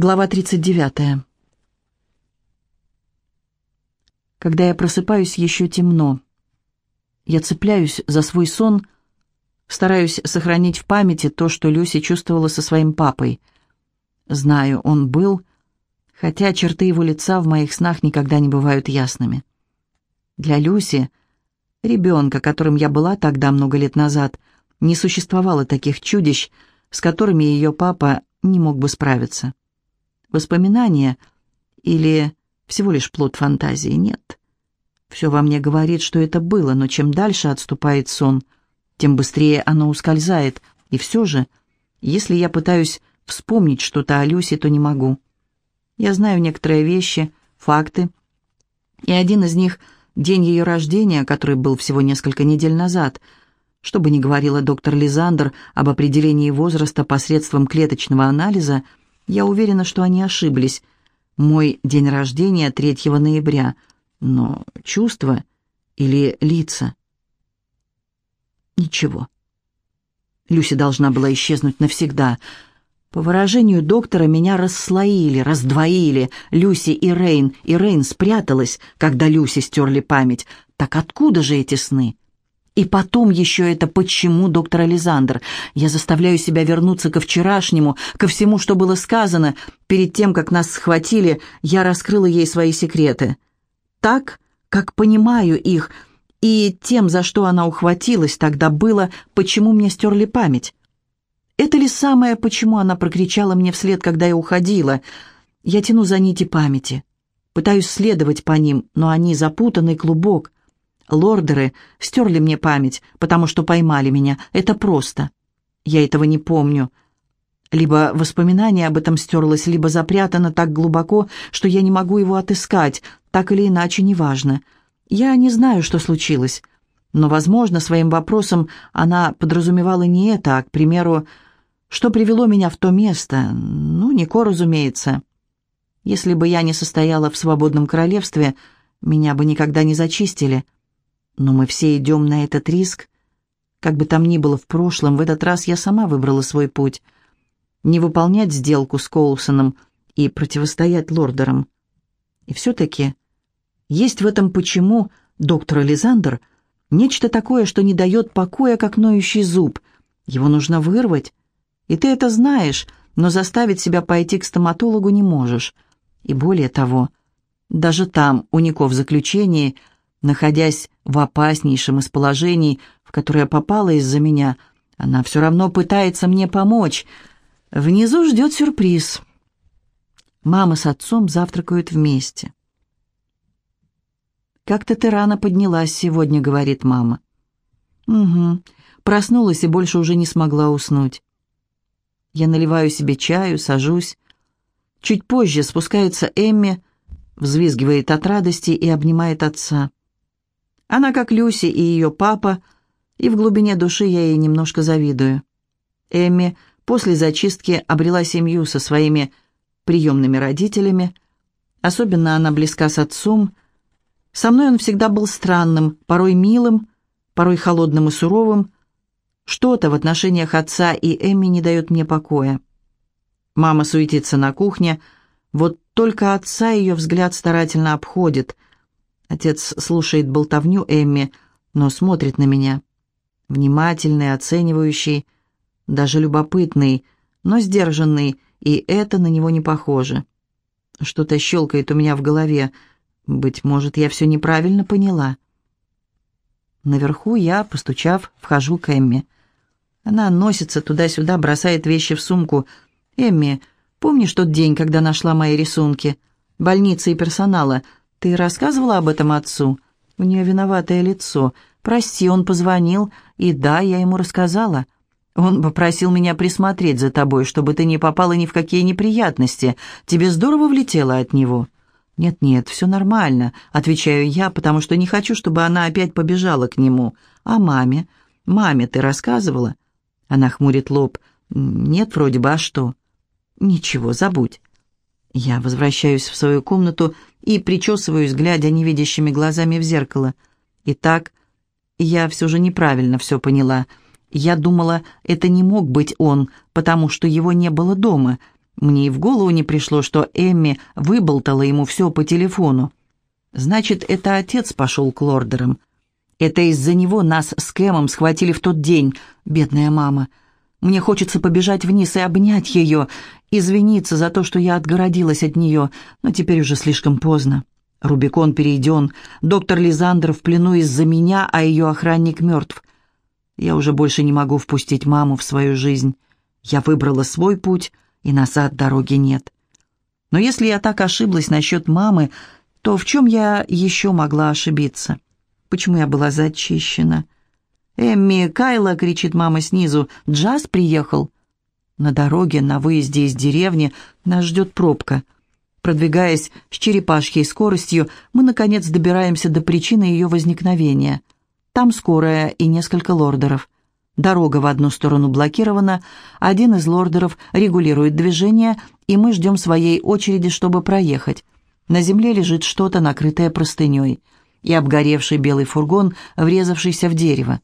Глава 39. Когда я просыпаюсь, еще темно. Я цепляюсь за свой сон, стараюсь сохранить в памяти то, что Люси чувствовала со своим папой. Знаю, он был, хотя черты его лица в моих снах никогда не бывают ясными. Для Люси, ребенка, которым я была тогда много лет назад, не существовало таких чудищ, с которыми ее папа не мог бы справиться. Воспоминания или всего лишь плод фантазии? Нет. Все во мне говорит, что это было, но чем дальше отступает сон, тем быстрее оно ускользает. И все же, если я пытаюсь вспомнить что-то о Люсе, то не могу. Я знаю некоторые вещи, факты, и один из них — день ее рождения, который был всего несколько недель назад. Что бы ни говорила доктор Лизандер об определении возраста посредством клеточного анализа — я уверена, что они ошиблись. Мой день рождения 3 ноября. Но чувства или лица? Ничего. Люси должна была исчезнуть навсегда. По выражению доктора, меня расслоили, раздвоили. Люси и Рейн. И Рейн спряталась, когда Люси стерли память. Так откуда же эти сны? И потом еще это «почему, доктор Ализандр?» Я заставляю себя вернуться ко вчерашнему, ко всему, что было сказано. Перед тем, как нас схватили, я раскрыла ей свои секреты. Так, как понимаю их, и тем, за что она ухватилась, тогда было «почему мне стерли память?» Это ли самое, почему она прокричала мне вслед, когда я уходила? Я тяну за нити памяти. Пытаюсь следовать по ним, но они запутанный клубок. Лордеры стерли мне память, потому что поймали меня. Это просто. Я этого не помню. Либо воспоминание об этом стерлось, либо запрятано так глубоко, что я не могу его отыскать. Так или иначе, неважно. Я не знаю, что случилось. Но, возможно, своим вопросом она подразумевала не это, а, к примеру, что привело меня в то место. Ну, Нико, разумеется. Если бы я не состояла в свободном королевстве, меня бы никогда не зачистили. Но мы все идем на этот риск. Как бы там ни было в прошлом, в этот раз я сама выбрала свой путь. Не выполнять сделку с Коулсоном и противостоять лордерам. И все-таки есть в этом почему, доктор Ализандр, нечто такое, что не дает покоя, как ноющий зуб. Его нужно вырвать. И ты это знаешь, но заставить себя пойти к стоматологу не можешь. И более того, даже там, у Нико в заключении, находясь в опаснейшем из положений, в которое попала из-за меня, она все равно пытается мне помочь. Внизу ждет сюрприз. Мама с отцом завтракают вместе. «Как-то ты рано поднялась сегодня», — говорит мама. «Угу. Проснулась и больше уже не смогла уснуть». Я наливаю себе чаю, сажусь. Чуть позже спускается Эмми, взвизгивает от радости и обнимает отца. Она как Люси и ее папа, и в глубине души я ей немножко завидую. Эмми после зачистки обрела семью со своими приемными родителями. Особенно она близка с отцом. Со мной он всегда был странным, порой милым, порой холодным и суровым. Что-то в отношениях отца и Эмми не дает мне покоя. Мама суетится на кухне, вот только отца ее взгляд старательно обходит – Отец слушает болтовню Эмми, но смотрит на меня. Внимательный, оценивающий, даже любопытный, но сдержанный, и это на него не похоже. Что-то щелкает у меня в голове. Быть может, я все неправильно поняла. Наверху я, постучав, вхожу к Эмми. Она носится туда-сюда, бросает вещи в сумку. «Эмми, помнишь тот день, когда нашла мои рисунки? Больницы и персонала. «Ты рассказывала об этом отцу?» У нее виноватое лицо. «Прости, он позвонил, и да, я ему рассказала. Он попросил меня присмотреть за тобой, чтобы ты не попала ни в какие неприятности. Тебе здорово влетело от него?» «Нет-нет, все нормально», — отвечаю я, потому что не хочу, чтобы она опять побежала к нему. «А маме? Маме ты рассказывала?» Она хмурит лоб. «Нет, вроде бы, а что?» «Ничего, забудь». Я возвращаюсь в свою комнату и причесываюсь, глядя невидящими глазами в зеркало. Итак, я все же неправильно все поняла. Я думала, это не мог быть он, потому что его не было дома. Мне и в голову не пришло, что Эмми выболтала ему все по телефону. Значит, это отец пошел к лордерам. Это из-за него нас с Кэмом схватили в тот день, бедная мама. Мне хочется побежать вниз и обнять ее, извиниться за то, что я отгородилась от нее, но теперь уже слишком поздно. Рубикон перейден, доктор Лизандр в плену из-за меня, а ее охранник мертв. Я уже больше не могу впустить маму в свою жизнь. Я выбрала свой путь, и назад дороги нет. Но если я так ошиблась насчет мамы, то в чем я еще могла ошибиться? Почему я была зачищена? «Эмми, Кайла!» — кричит мама снизу. «Джаз приехал!» На дороге, на выезде из деревни, нас ждет пробка. Продвигаясь с черепашьей скоростью, мы, наконец, добираемся до причины ее возникновения. Там скорая и несколько лордеров. Дорога в одну сторону блокирована, один из лордеров регулирует движение, и мы ждем своей очереди, чтобы проехать. На земле лежит что-то, накрытое простыней, и обгоревший белый фургон, врезавшийся в дерево.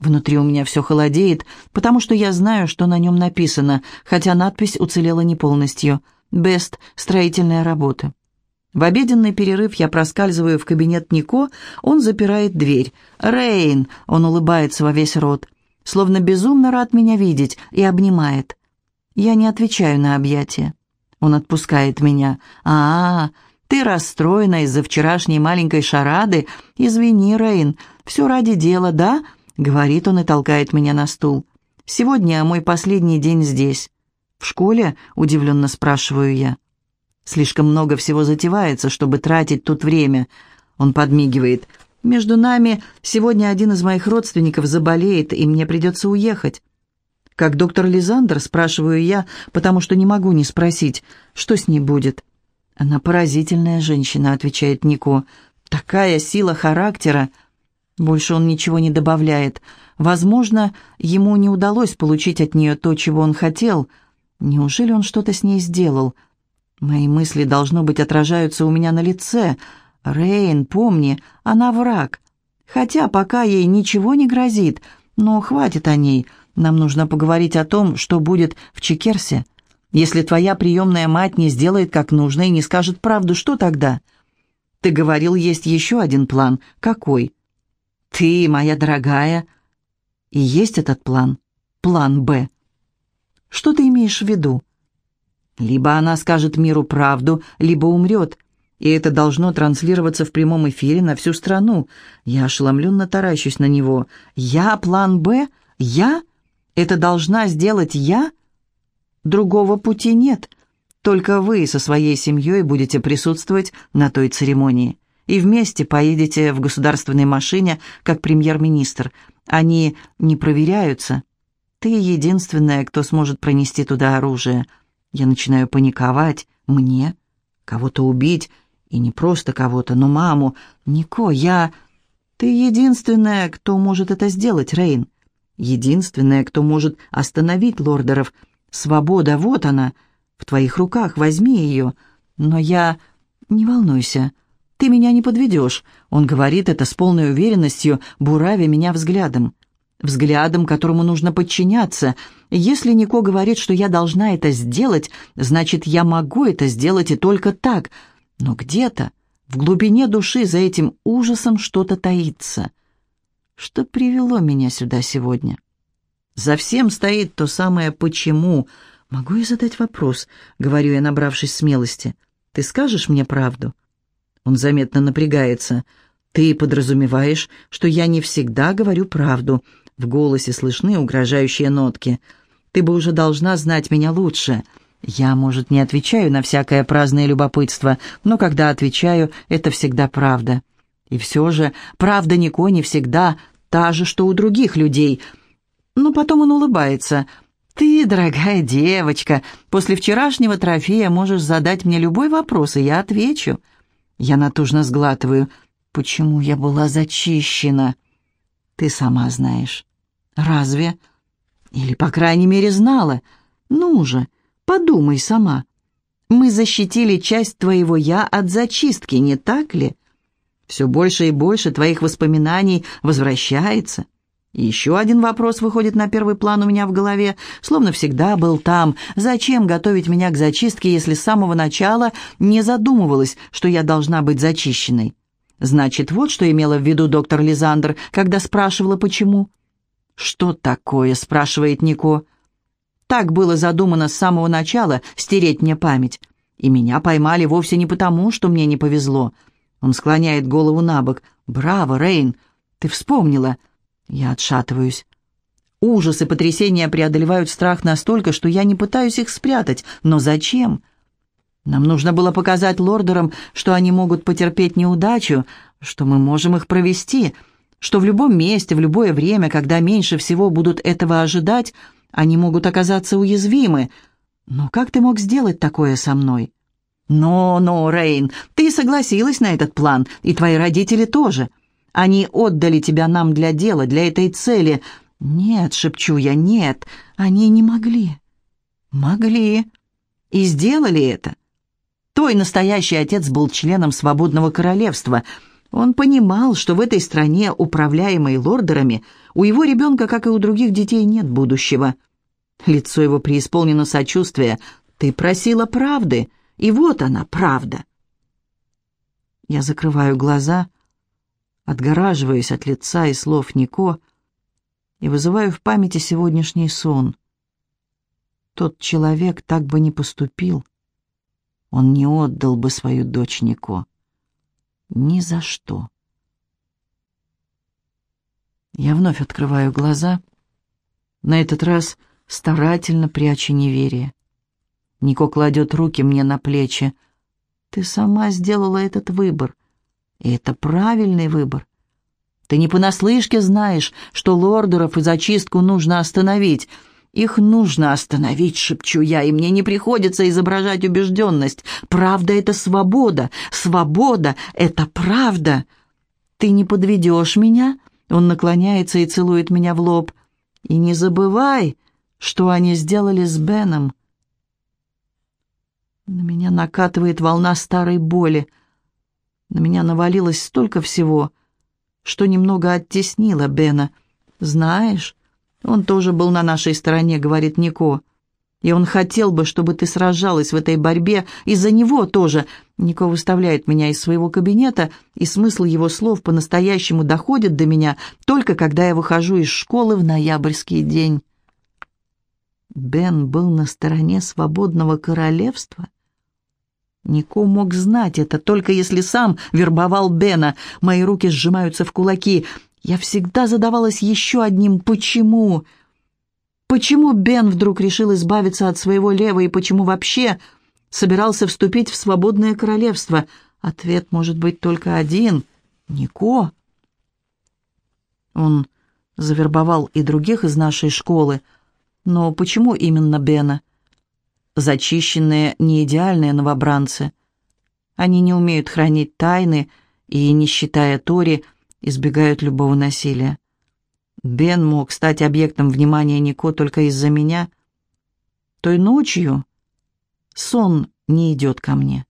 Внутри у меня все холодеет, потому что я знаю, что на нем написано, хотя надпись уцелела не полностью. «Бест. Строительная работа». В обеденный перерыв я проскальзываю в кабинет Нико, он запирает дверь. «Рейн!» — он улыбается во весь рот, словно безумно рад меня видеть, и обнимает. Я не отвечаю на объятия. Он отпускает меня. «А, -а ты расстроена из-за вчерашней маленькой шарады? Извини, Рейн, все ради дела, да?» Говорит он и толкает меня на стул. «Сегодня мой последний день здесь». «В школе?» — удивленно спрашиваю я. «Слишком много всего затевается, чтобы тратить тут время». Он подмигивает. «Между нами сегодня один из моих родственников заболеет, и мне придется уехать». «Как доктор Лизандр?» — спрашиваю я, потому что не могу не спросить, что с ней будет. «Она поразительная женщина», — отвечает Нико. «Такая сила характера!» Больше он ничего не добавляет. Возможно, ему не удалось получить от нее то, чего он хотел. Неужели он что-то с ней сделал? Мои мысли, должно быть, отражаются у меня на лице. Рейн, помни, она враг. Хотя пока ей ничего не грозит, но хватит о ней. Нам нужно поговорить о том, что будет в Чекерсе. Если твоя приемная мать не сделает как нужно и не скажет правду, что тогда? Ты говорил, есть еще один план. Какой? Ты, моя дорогая, и есть этот план, план «Б». Что ты имеешь в виду? Либо она скажет миру правду, либо умрет, и это должно транслироваться в прямом эфире на всю страну. Я ошеломленно таращусь на него. Я план «Б»? Я? Это должна сделать я? Другого пути нет. Только вы со своей семьей будете присутствовать на той церемонии и вместе поедете в государственной машине, как премьер-министр. Они не проверяются. Ты единственная, кто сможет пронести туда оружие. Я начинаю паниковать. Мне? Кого-то убить? И не просто кого-то, но маму. Нико, я... Ты единственная, кто может это сделать, Рейн. Единственная, кто может остановить лордеров. Свобода, вот она. В твоих руках, возьми ее. Но я... Не волнуйся. «Ты меня не подведешь», — он говорит это с полной уверенностью, буравя меня взглядом. Взглядом, которому нужно подчиняться. Если Нико говорит, что я должна это сделать, значит, я могу это сделать и только так. Но где-то, в глубине души, за этим ужасом что-то таится. Что привело меня сюда сегодня? За всем стоит то самое «почему». «Могу я задать вопрос?» — говорю я, набравшись смелости. «Ты скажешь мне правду?» Он заметно напрягается. «Ты подразумеваешь, что я не всегда говорю правду». В голосе слышны угрожающие нотки. «Ты бы уже должна знать меня лучше». Я, может, не отвечаю на всякое праздное любопытство, но когда отвечаю, это всегда правда. И все же правда Нико не всегда та же, что у других людей. Но потом он улыбается. «Ты, дорогая девочка, после вчерашнего трофея можешь задать мне любой вопрос, и я отвечу». Я натужно сглатываю. Почему я была зачищена? Ты сама знаешь. Разве? Или, по крайней мере, знала. Ну же, подумай сама. Мы защитили часть твоего «я» от зачистки, не так ли? Все больше и больше твоих воспоминаний возвращается. Еще один вопрос выходит на первый план у меня в голове, словно всегда был там. Зачем готовить меня к зачистке, если с самого начала не задумывалась, что я должна быть зачищенной? Значит, вот что имела в виду доктор Лизандр, когда спрашивала, почему. «Что такое?» — спрашивает Нико. «Так было задумано с самого начала — стереть мне память. И меня поймали вовсе не потому, что мне не повезло». Он склоняет голову на бок. «Браво, Рейн! Ты вспомнила!» Я отшатываюсь. Ужас и потрясение преодолевают страх настолько, что я не пытаюсь их спрятать. Но зачем? Нам нужно было показать лордерам, что они могут потерпеть неудачу, что мы можем их провести, что в любом месте, в любое время, когда меньше всего будут этого ожидать, они могут оказаться уязвимы. Но как ты мог сделать такое со мной? Но, но, Рейн, ты согласилась на этот план, и твои родители тоже. Они отдали тебя нам для дела, для этой цели. Нет, шепчу я, нет, они не могли. Могли. И сделали это. Твой настоящий отец был членом свободного королевства. Он понимал, что в этой стране, управляемой лордерами, у его ребенка, как и у других детей, нет будущего. Лицо его преисполнено сочувствия. «Ты просила правды, и вот она, правда». Я закрываю глаза, отгораживаюсь от лица и слов Нико и вызываю в памяти сегодняшний сон. Тот человек так бы не поступил он не отдал бы свою дочь Нико. Ни за что. Я вновь открываю глаза, на этот раз старательно пряча неверие. Нико кладет руки мне на плечи. «Ты сама сделала этот выбор, и это правильный выбор. Ты не понаслышке знаешь, что лордеров и зачистку нужно остановить. «Их нужно остановить», — шепчу я, и мне не приходится изображать убежденность. «Правда — это свобода, свобода — это правда». «Ты не подведешь меня?» Он наклоняется и целует меня в лоб. «И не забывай, что они сделали с Беном». На меня накатывает волна старой боли. На меня навалилось столько всего, что немного оттеснило Бена. «Знаешь, «Он тоже был на нашей стороне», — говорит Нико. «И он хотел бы, чтобы ты сражалась в этой борьбе из-за него тоже». Нико выставляет меня из своего кабинета, и смысл его слов по-настоящему доходит до меня только когда я выхожу из школы в ноябрьский день. Бен был на стороне свободного королевства? Нико мог знать это, только если сам вербовал Бена. Мои руки сжимаются в кулаки. Я всегда задавалась еще одним «почему?». Почему Бен вдруг решил избавиться от своего лева и почему вообще собирался вступить в свободное королевство? Ответ может быть только один — Нико. Он завербовал и других из нашей школы, но почему именно Бена? Зачищенные, неидеальные новобранцы. Они не умеют хранить тайны и, не считая Тори, — избегают любого насилия. Бен мог стать объектом внимания Нико только из-за меня. Той ночью сон не идет ко мне.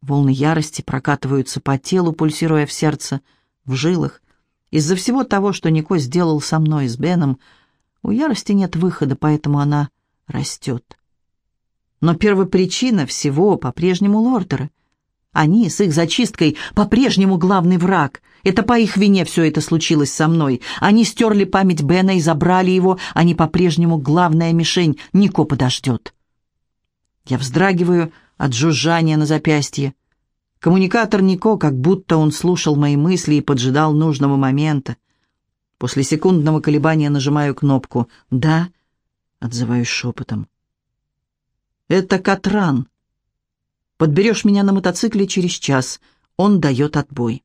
Волны ярости прокатываются по телу, пульсируя в сердце, в жилах. Из-за всего того, что Нико сделал со мной, с Беном, у ярости нет выхода, поэтому она растет. Но первопричина всего по-прежнему Лордера. Они с их зачисткой по-прежнему главный враг. Это по их вине все это случилось со мной. Они стерли память Бена и забрали его. Они по-прежнему главная мишень. Нико подождет. Я вздрагиваю от жужжания на запястье. Коммуникатор Нико, как будто он слушал мои мысли и поджидал нужного момента. После секундного колебания нажимаю кнопку «Да», отзываюсь шепотом. «Это Катран», Подберешь меня на мотоцикле через час. Он дает отбой.